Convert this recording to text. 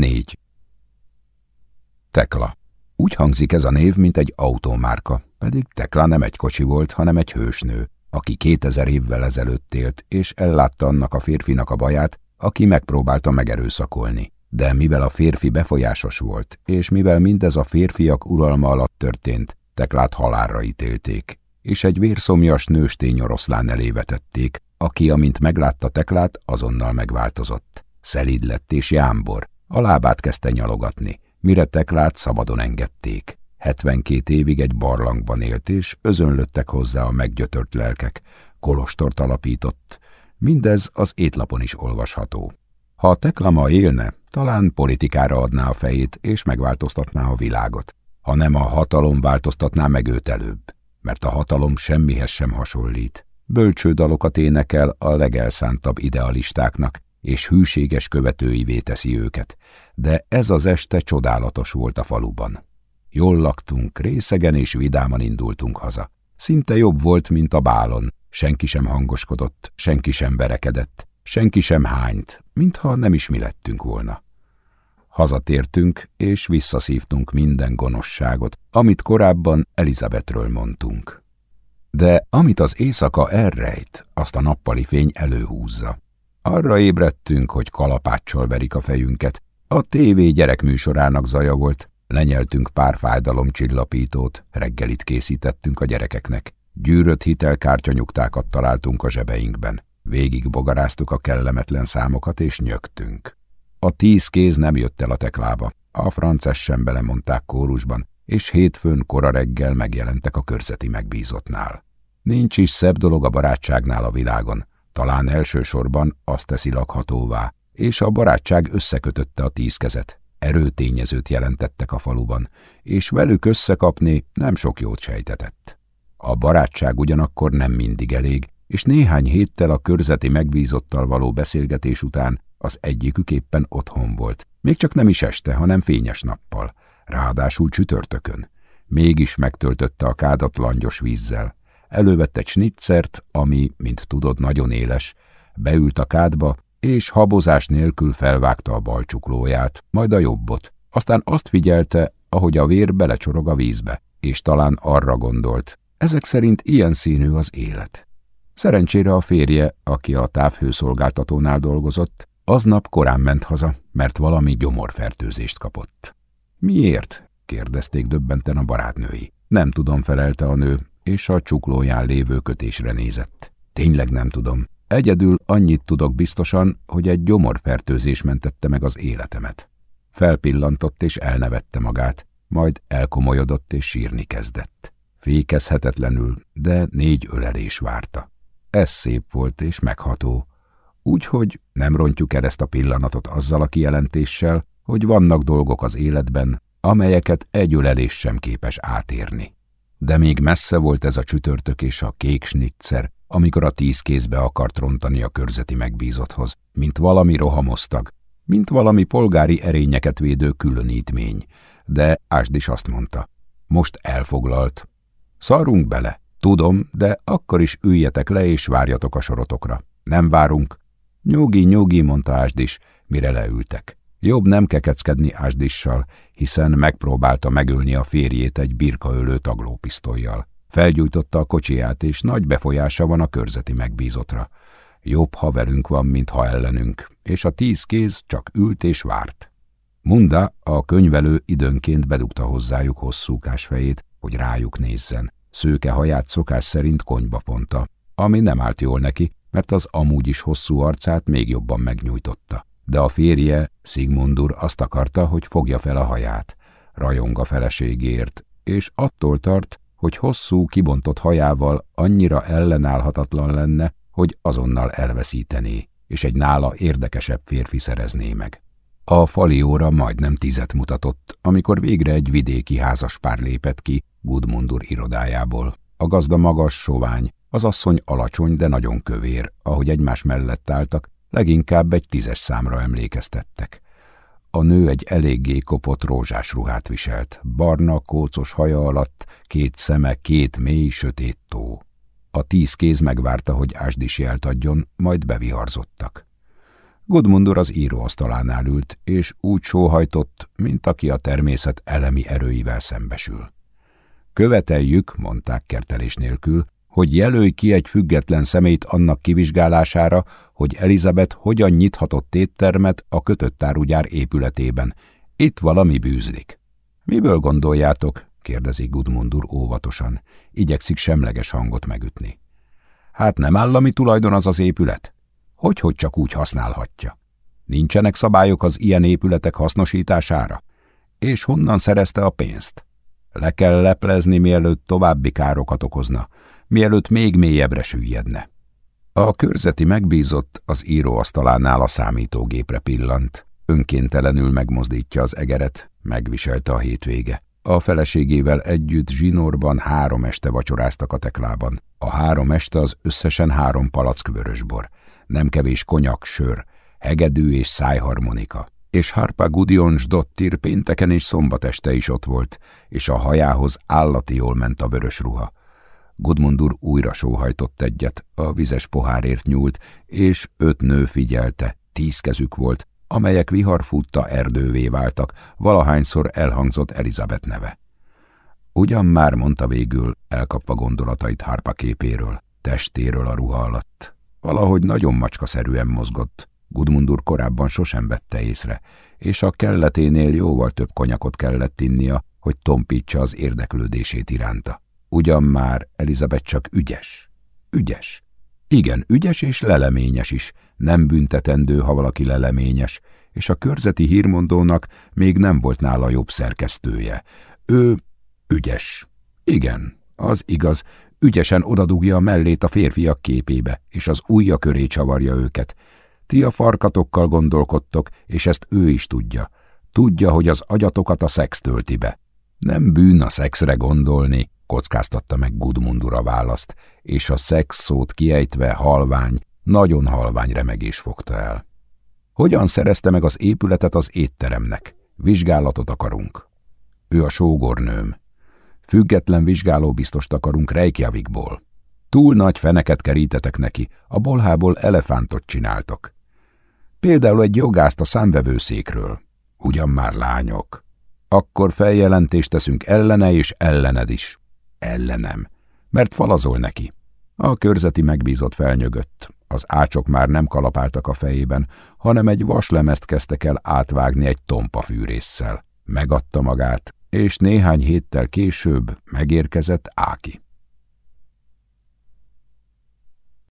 4. Tekla. Úgy hangzik ez a név, mint egy autómárka, pedig Tekla nem egy kocsi volt, hanem egy hősnő, aki 2000 évvel ezelőtt élt, és ellátta annak a férfinak a baját, aki megpróbálta megerőszakolni. De mivel a férfi befolyásos volt, és mivel mindez a férfiak uralma alatt történt, Teklát halálra ítélték, és egy vérszomjas nőstény oroszlán elé vetették, aki, amint meglátta Teklát, azonnal megváltozott. Szelíd lett és jámbor, a lábát kezdte nyalogatni, mire Teklát szabadon engedték. 72 évig egy barlangban élt, és özönlöttek hozzá a meggyötört lelkek, kolostort alapított. Mindez az étlapon is olvasható. Ha a Teklama élne, talán politikára adná a fejét, és megváltoztatná a világot. Ha nem a hatalom változtatná meg őt előbb, mert a hatalom semmihez sem hasonlít. Bölcső dalokat énekel a legelszántabb idealistáknak, és hűséges követőivé teszi őket, de ez az este csodálatos volt a faluban. Jól laktunk, részegen és vidáman indultunk haza. Szinte jobb volt, mint a bálon. Senki sem hangoskodott, senki sem verekedett, senki sem hányt, mintha nem is mi lettünk volna. Hazatértünk, és visszaszívtunk minden gonoszságot, amit korábban Elizabetről mondtunk. De amit az éjszaka elrejt, azt a nappali fény előhúzza. Arra ébredtünk, hogy kalapáccsal verik a fejünket. A tévé gyerekműsorának zaja volt, lenyeltünk pár fájdalomcsillapítót, reggelit készítettünk a gyerekeknek. Gyűrött hitelkártyanyugtákat találtunk a zsebeinkben. Végig bogaráztuk a kellemetlen számokat, és nyögtünk. A tíz kéz nem jött el a teklába. A frances sem belemondták kórusban, és hétfőn kora reggel megjelentek a körzeti megbízottnál. Nincs is szebb dolog a barátságnál a világon, talán elsősorban azt teszi lakhatóvá, és a barátság összekötötte a tíz kezet. Erőtényezőt jelentettek a faluban, és velük összekapni nem sok jót sejtetett. A barátság ugyanakkor nem mindig elég, és néhány héttel a körzeti megbízottal való beszélgetés után az egyikük éppen otthon volt. Még csak nem is este, hanem fényes nappal. Ráadásul csütörtökön. Mégis megtöltötte a kádat langyos vízzel. Elővett egy snitzert, ami, mint tudod, nagyon éles. Beült a kádba, és habozás nélkül felvágta a bal csuklóját, majd a jobbot. Aztán azt figyelte, ahogy a vér belecsorog a vízbe, és talán arra gondolt. Ezek szerint ilyen színű az élet. Szerencsére a férje, aki a távhőszolgáltatónál dolgozott, Aznap korán ment haza, mert valami gyomorfertőzést kapott. Miért? kérdezték döbbenten a barátnői. Nem tudom, felelte a nő, és a csuklóján lévő kötésre nézett. Tényleg nem tudom. Egyedül annyit tudok biztosan, hogy egy gyomorfertőzés mentette meg az életemet. Felpillantott és elnevette magát, majd elkomolyodott és sírni kezdett. Fékezhetetlenül, de négy ölelés várta. Ez szép volt és megható, Úgyhogy nem rontjuk el ezt a pillanatot azzal a kijelentéssel, hogy vannak dolgok az életben, amelyeket egy ölelés sem képes átérni. De még messze volt ez a csütörtök és a kék snitzer, amikor a tíz kézbe akart rontani a körzeti megbízotthoz, mint valami rohamosztag, mint valami polgári erényeket védő különítmény. De Ásd is azt mondta, most elfoglalt. Szarunk bele, tudom, de akkor is üljetek le és várjatok a sorotokra. Nem várunk, Nyugi, nyugi, mondta Ásdis, mire leültek. Jobb nem kekeckedni Ásdissal, hiszen megpróbálta megölni a férjét egy birkaölő taglópisztolyjal. Felgyújtotta a kocsiját, és nagy befolyása van a körzeti megbízotra. Jobb, ha velünk van, mint ha ellenünk, és a tíz kéz csak ült és várt. Munda, a könyvelő időnként bedugta hozzájuk hosszúkás fejét, hogy rájuk nézzen. Szőke haját szokás szerint konyba ponta, ami nem állt jól neki, mert az amúgy is hosszú arcát még jobban megnyújtotta. De a férje, Sigmundur azt akarta, hogy fogja fel a haját, rajong a feleségért, és attól tart, hogy hosszú, kibontott hajával annyira ellenállhatatlan lenne, hogy azonnal elveszítené, és egy nála érdekesebb férfi szerezné meg. A falióra majdnem tizet mutatott, amikor végre egy vidéki házaspár lépett ki Gudmundur irodájából. A gazda magas, sovány, az asszony alacsony, de nagyon kövér, ahogy egymás mellett álltak, leginkább egy tízes számra emlékeztettek. A nő egy eléggé kopott rózsás ruhát viselt, barna, kócos haja alatt két szeme, két mély, sötét tó. A tíz kéz megvárta, hogy Ásdis jelt adjon, majd beviharzottak. Gudmundur az íróasztalánál ült, és úgy sóhajtott, mint aki a természet elemi erőivel szembesül. Követeljük, mondták kertelés nélkül, hogy jelölj ki egy független szemét annak kivizsgálására, hogy Elizabeth hogyan nyithatott éttermet a kötött árugyár épületében. Itt valami bűzlik. Miből gondoljátok? kérdezi Gudmundur óvatosan. Igyekszik semleges hangot megütni. Hát nem állami tulajdon az az épület? Hogy, hogy csak úgy használhatja? Nincsenek szabályok az ilyen épületek hasznosítására? És honnan szerezte a pénzt? Le kell leplezni, mielőtt további károkat okozna, mielőtt még mélyebbre süllyedne. A körzeti megbízott az íróasztalánál a számítógépre pillant. Önkéntelenül megmozdítja az egeret, megviselte a hétvége. A feleségével együtt zsinórban három este vacsoráztak a teklában. A három este az összesen három palack vörösbor. Nem kevés konyak, sör, hegedű és szájharmonika. És Harpa Gudions Dottir pénteken és szombat este is ott volt, és a hajához állati jól ment a vörös ruha. Gudmundur újra sóhajtott egyet, a vizes pohárért nyúlt, és öt nő figyelte, tíz kezük volt, amelyek viharfutta erdővé váltak, valahányszor elhangzott Elizabeth neve. Ugyan már mondta végül, elkapva gondolatait Harpa képéről, testéről a ruha alatt. Valahogy nagyon macskaszerűen mozgott. Gudmundur korábban sosem vette észre, és a kelleténél jóval több konyakot kellett innia, hogy tompítsa az érdeklődését iránta. Ugyan már Elizabeth csak ügyes. Ügyes. Igen, ügyes és leleményes is, nem büntetendő, ha valaki leleményes, és a körzeti hírmondónak még nem volt nála jobb szerkesztője. Ő ügyes. Igen, az igaz, ügyesen odadugja a mellét a férfiak képébe, és az ujja köré csavarja őket. Ti a farkatokkal gondolkodtok, és ezt ő is tudja. Tudja, hogy az agyatokat a szex tölti be. Nem bűn a szexre gondolni, kockáztatta meg Gudmundur választ, és a szex szót kiejtve halvány, nagyon halvány remegés fogta el. Hogyan szerezte meg az épületet az étteremnek? Vizsgálatot akarunk. Ő a sógornőm. Független vizsgálóbiztost akarunk Reykjavikból. Túl nagy feneket kerítetek neki, a bolhából elefántot csináltok. Például egy jogást a számvevőszékről. Ugyan már lányok. Akkor feljelentést teszünk ellene és ellened is. Ellenem. Mert falazol neki. A körzeti megbízott felnyögött. Az ácsok már nem kalapáltak a fejében, hanem egy vaslemezt kezdtek el átvágni egy tompa fűrésszel. Megadta magát, és néhány héttel később megérkezett Áki.